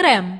krem